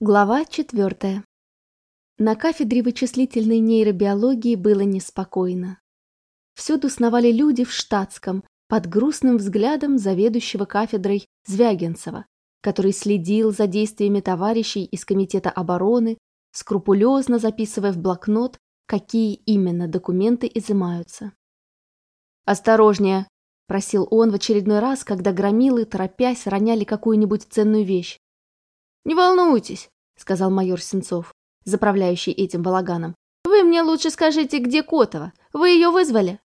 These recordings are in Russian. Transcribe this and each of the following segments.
Глава четвертая. На кафедре вычислительной нейробиологии было неспокойно. Всюду сновали люди в штатском, под грустным взглядом заведующего кафедрой Звягинцева, который следил за действиями товарищей из Комитета обороны, скрупулезно записывая в блокнот, какие именно документы изымаются. «Осторожнее!» – просил он в очередной раз, когда громилы, торопясь, роняли какую-нибудь ценную вещь. «Не волнуйтесь», — сказал майор Сенцов, заправляющий этим балаганом. «Вы мне лучше скажите, где Котова? Вы ее вызвали?»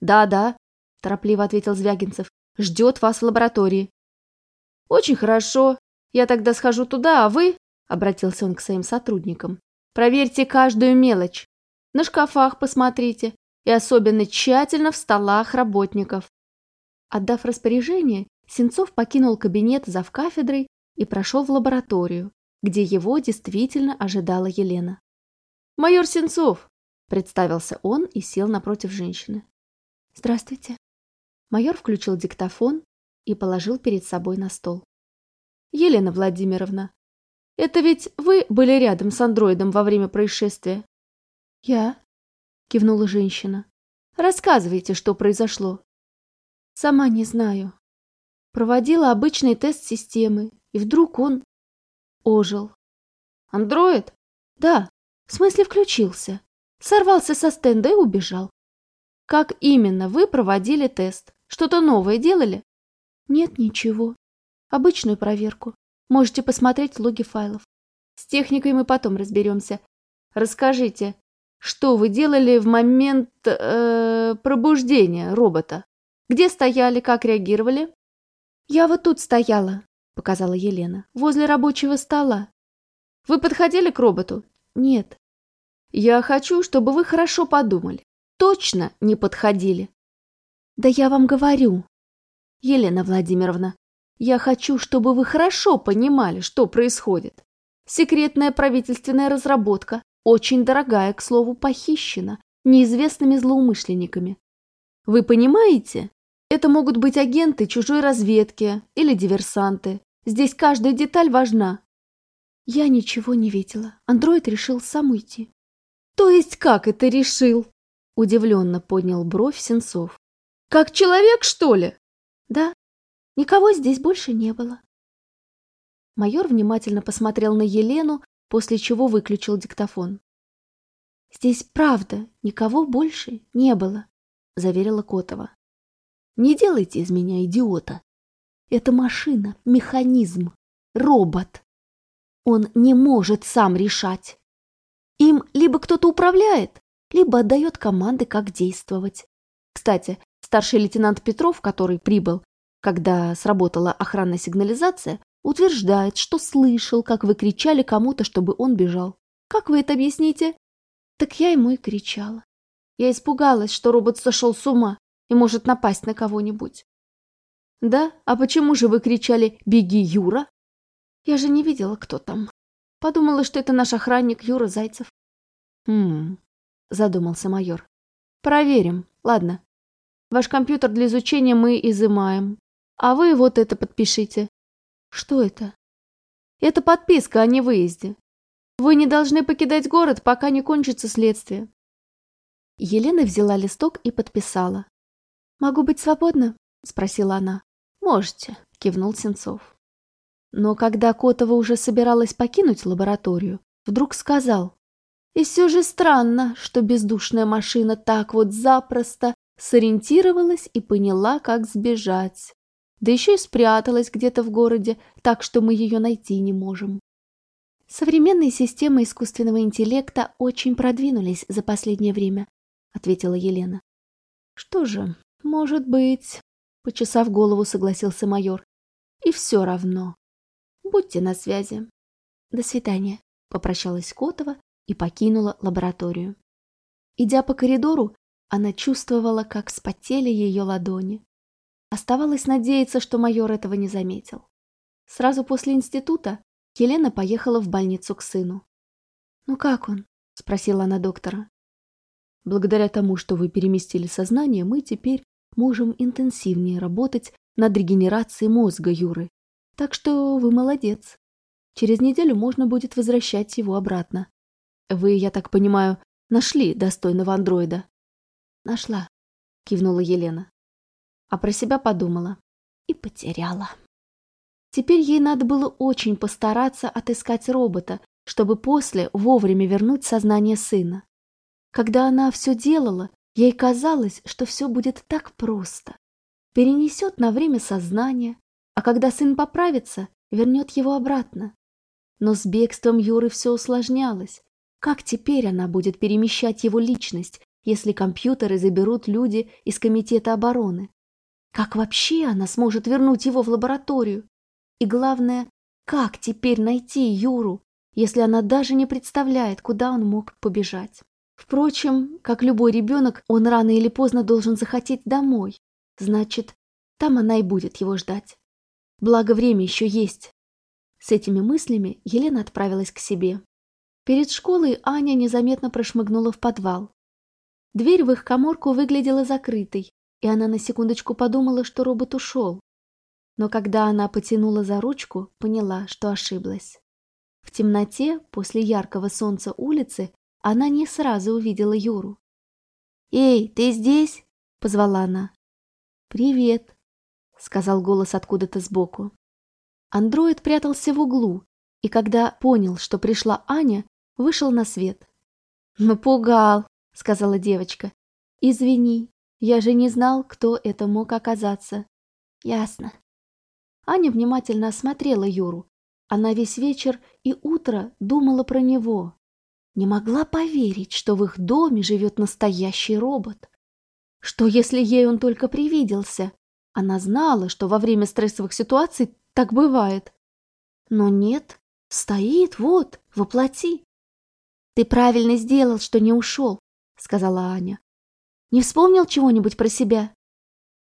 «Да-да», — торопливо ответил Звягинцев. «Ждет вас в лаборатории». «Очень хорошо. Я тогда схожу туда, а вы...» — обратился он к своим сотрудникам. «Проверьте каждую мелочь. На шкафах посмотрите. И особенно тщательно в столах работников». Отдав распоряжение, Сенцов покинул кабинет завкафедрой и прошел в лабораторию, где его действительно ожидала Елена. «Майор Сенцов!» – представился он и сел напротив женщины. «Здравствуйте». Майор включил диктофон и положил перед собой на стол. «Елена Владимировна, это ведь вы были рядом с андроидом во время происшествия?» «Я», – кивнула женщина. «Рассказывайте, что произошло». «Сама не знаю. Проводила обычный тест системы, и вдруг он ожил. «Андроид?» «Да, в смысле включился. Сорвался со стенда и убежал». «Как именно вы проводили тест? Что-то новое делали?» «Нет, ничего. Обычную проверку. Можете посмотреть логи файлов. С техникой мы потом разберемся. Расскажите, что вы делали в момент э, пробуждения робота? Где стояли, как реагировали?» «Я вот тут стояла, — показала Елена. «Возле рабочего стола». «Вы подходили к роботу?» «Нет». «Я хочу, чтобы вы хорошо подумали. Точно не подходили». «Да я вам говорю». «Елена Владимировна, я хочу, чтобы вы хорошо понимали, что происходит. Секретная правительственная разработка, очень дорогая, к слову, похищена неизвестными злоумышленниками. Вы понимаете? Это могут быть агенты чужой разведки или диверсанты. Здесь каждая деталь важна. Я ничего не видела. Андроид решил сам уйти. То есть как это решил? Удивленно поднял бровь Сенцов. Как человек, что ли? Да. Никого здесь больше не было. Майор внимательно посмотрел на Елену, после чего выключил диктофон. «Здесь правда никого больше не было», — заверила Котова. Не делайте из меня идиота. Это машина, механизм, робот. Он не может сам решать. Им либо кто-то управляет, либо отдает команды, как действовать. Кстати, старший лейтенант Петров, который прибыл, когда сработала охранная сигнализация, утверждает, что слышал, как вы кричали кому-то, чтобы он бежал. Как вы это объясните? Так я ему и кричала. Я испугалась, что робот сошел с ума и может напасть на кого-нибудь. Да? А почему же вы кричали «Беги, Юра»? Я же не видела, кто там. Подумала, что это наш охранник Юра Зайцев. Хм, задумался майор. Проверим. Ладно. Ваш компьютер для изучения мы изымаем. А вы вот это подпишите. Что это? Это подписка о невыезде. Вы не должны покидать город, пока не кончится следствие. Елена взяла листок и подписала. «Могу быть свободна?» – спросила она. «Можете», – кивнул Сенцов. Но когда Котова уже собиралась покинуть лабораторию, вдруг сказал. «И все же странно, что бездушная машина так вот запросто сориентировалась и поняла, как сбежать. Да еще и спряталась где-то в городе, так что мы ее найти не можем». «Современные системы искусственного интеллекта очень продвинулись за последнее время», — ответила Елена. «Что же, «Может быть», — почесав голову, согласился майор. «И все равно. Будьте на связи». «До свидания», — попрощалась Котова и покинула лабораторию. Идя по коридору, она чувствовала, как вспотели ее ладони. Оставалось надеяться, что майор этого не заметил. Сразу после института Елена поехала в больницу к сыну. «Ну как он?» – спросила она доктора. «Благодаря тому, что вы переместили сознание, мы теперь можем интенсивнее работать над регенерацией мозга Юры. Так что вы молодец. Через неделю можно будет возвращать его обратно. Вы, я так понимаю, нашли достойного андроида? Нашла, кивнула Елена. А про себя подумала. И потеряла. Теперь ей надо было очень постараться отыскать робота, чтобы после вовремя вернуть сознание сына. Когда она все делала, ей казалось, что все будет так просто. Перенесет на время сознание, а когда сын поправится, вернет его обратно. Но с бегством Юры все усложнялось. Как теперь она будет перемещать его личность, если компьютеры заберут люди из Комитета обороны? Как вообще она сможет вернуть его в лабораторию? И главное, как теперь найти Юру, если она даже не представляет, куда он мог побежать? Впрочем, как любой ребенок, он рано или поздно должен захотеть домой. Значит, там она и будет его ждать. Благо, время еще есть. С этими мыслями Елена отправилась к себе. Перед школой Аня незаметно прошмыгнула в подвал. Дверь в их коморку выглядела закрытой, и она на секундочку подумала, что робот ушел. Но когда она потянула за ручку, поняла, что ошиблась. В темноте, после яркого солнца улицы, она не сразу увидела Юру. «Эй, ты здесь?» — позвала она. «Привет», — сказал голос откуда-то сбоку. Андроид прятался в углу, и когда понял, что пришла Аня, вышел на свет. «Напугал», — сказала девочка. «Извини, я же не знал, кто это мог оказаться». «Ясно». Аня внимательно осмотрела Юру. Она весь вечер и утро думала про него. Не могла поверить, что в их доме живет настоящий робот. Что, если ей он только привиделся? Она знала, что во время стрессовых ситуаций так бывает. Но нет, стоит вот, воплоти. «Ты правильно сделал, что не ушел», — сказала Аня. «Не вспомнил чего-нибудь про себя?»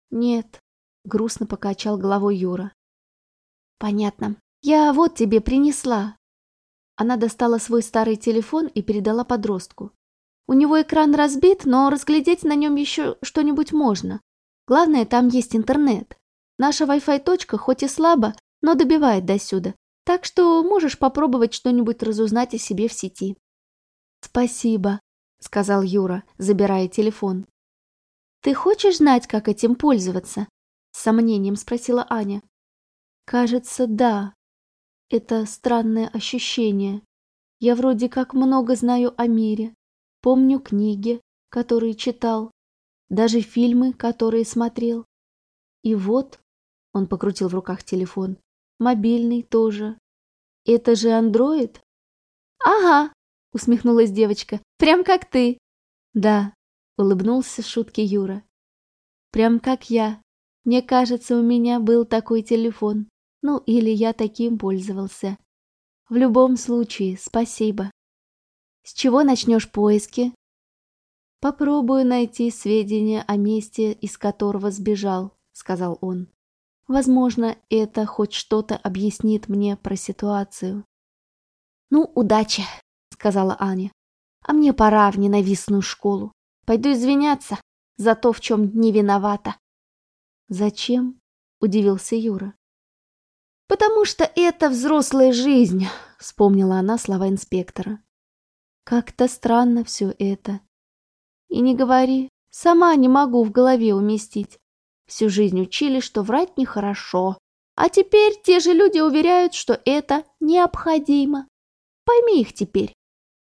«Нет», — грустно покачал головой Юра. «Понятно. Я вот тебе принесла». Она достала свой старый телефон и передала подростку. У него экран разбит, но разглядеть на нем еще что-нибудь можно. Главное, там есть интернет. Наша Wi-Fi точка хоть и слабо, но добивает до сюда. Так что можешь попробовать что-нибудь разузнать о себе в сети. Спасибо, сказал Юра, забирая телефон. Ты хочешь знать, как этим пользоваться? С сомнением спросила Аня. Кажется, да. Это странное ощущение. Я вроде как много знаю о мире. Помню книги, которые читал, даже фильмы, которые смотрел. И вот, он покрутил в руках телефон, мобильный тоже. Это же андроид? Ага, усмехнулась девочка, прям как ты. Да, улыбнулся шутки Юра. Прям как я. Мне кажется, у меня был такой телефон. Ну, или я таким пользовался. В любом случае, спасибо. С чего начнешь поиски? «Попробую найти сведения о месте, из которого сбежал», — сказал он. «Возможно, это хоть что-то объяснит мне про ситуацию». «Ну, удачи», — сказала Аня. «А мне пора в ненавистную школу. Пойду извиняться за то, в чем не виновата». «Зачем?» — удивился Юра. «Потому что это взрослая жизнь», — вспомнила она слова инспектора. «Как-то странно все это», и не говори, сама не могу в голове уместить. Всю жизнь учили, что врать нехорошо. А теперь те же люди уверяют, что это необходимо. Пойми их теперь.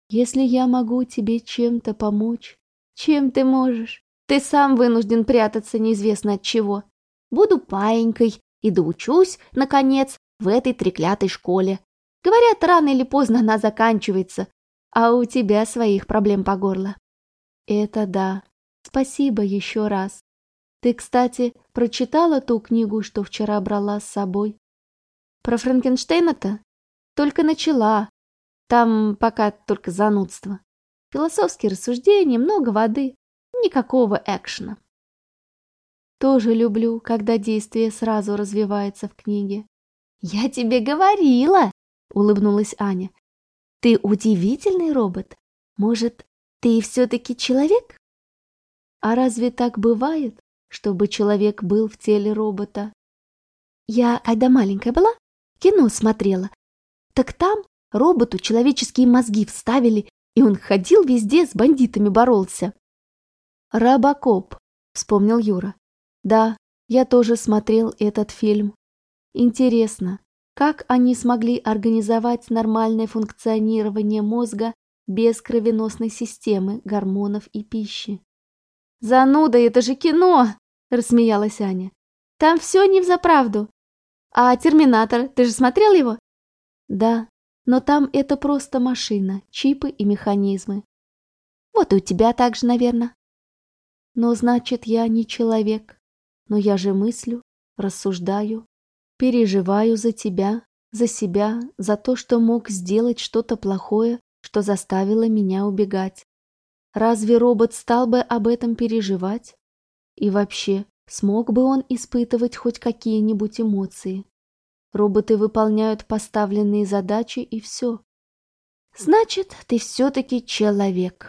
Если я могу тебе чем-то помочь, чем ты можешь? Ты сам вынужден прятаться неизвестно от чего. Буду паенькой и доучусь, наконец, в этой треклятой школе. Говорят, рано или поздно она заканчивается, а у тебя своих проблем по горло. Это да. Спасибо еще раз. Ты, кстати, прочитала ту книгу, что вчера брала с собой? Про Франкенштейна-то? Только начала. Там пока только занудство. Философские рассуждения, много воды. Никакого экшена. Тоже люблю, когда действие сразу развивается в книге. «Я тебе говорила!» — улыбнулась Аня. «Ты удивительный робот. Может, ты все-таки человек? А разве так бывает, чтобы человек был в теле робота? Я, когда маленькая была, кино смотрела. Так там роботу человеческие мозги вставили, и он ходил везде с бандитами боролся. «Робокоп», — вспомнил Юра. «Да, я тоже смотрел этот фильм. Интересно, как они смогли организовать нормальное функционирование мозга без кровеносной системы, гормонов и пищи? «Зануда, это же кино!» – рассмеялась Аня. «Там все не взаправду. А «Терминатор», ты же смотрел его?» «Да, но там это просто машина, чипы и механизмы. Вот и у тебя так же, наверное. Но значит, я не человек. Но я же мыслю, рассуждаю, Переживаю за тебя, за себя, за то, что мог сделать что-то плохое, что заставило меня убегать. Разве робот стал бы об этом переживать? И вообще, смог бы он испытывать хоть какие-нибудь эмоции? Роботы выполняют поставленные задачи и все. Значит, ты все-таки человек.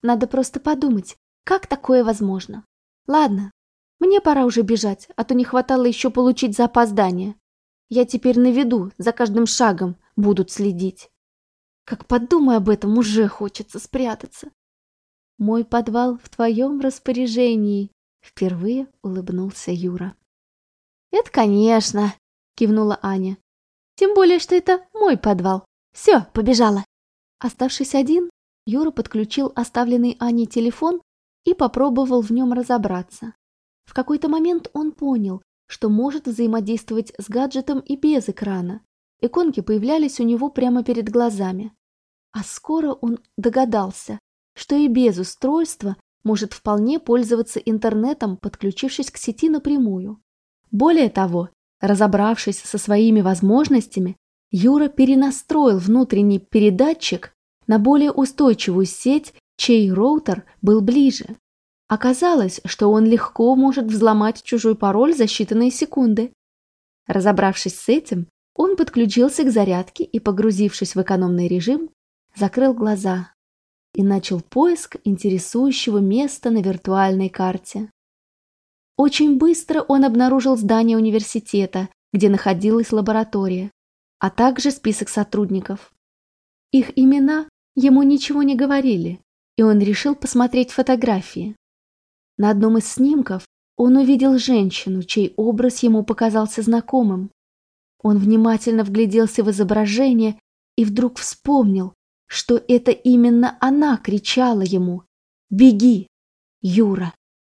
Надо просто подумать, как такое возможно. Ладно, мне пора уже бежать, а то не хватало еще получить за опоздание. Я теперь на виду, за каждым шагом будут следить. Как подумай об этом, уже хочется спрятаться. Мой подвал в твоем распоряжении, впервые улыбнулся Юра. Это, конечно, кивнула Аня. Тем более, что это мой подвал. Все, побежала. Оставшись один, Юра подключил оставленный Аней телефон и попробовал в нем разобраться. В какой-то момент он понял, что может взаимодействовать с гаджетом и без экрана. Иконки появлялись у него прямо перед глазами. А скоро он догадался, что и без устройства может вполне пользоваться интернетом, подключившись к сети напрямую. Более того, разобравшись со своими возможностями, Юра перенастроил внутренний передатчик на более устойчивую сеть, чей роутер был ближе. Оказалось, что он легко может взломать чужой пароль за считанные секунды. Разобравшись с этим, он подключился к зарядке и, погрузившись в экономный режим, закрыл глаза и начал поиск интересующего места на виртуальной карте. Очень быстро он обнаружил здание университета, где находилась лаборатория, а также список сотрудников. Их имена ему ничего не говорили, и он решил посмотреть фотографии. На одном из снимков он увидел женщину, чей образ ему показался знакомым. Он внимательно вгляделся в изображение и вдруг вспомнил, что это именно она кричала ему «Беги, Юра!».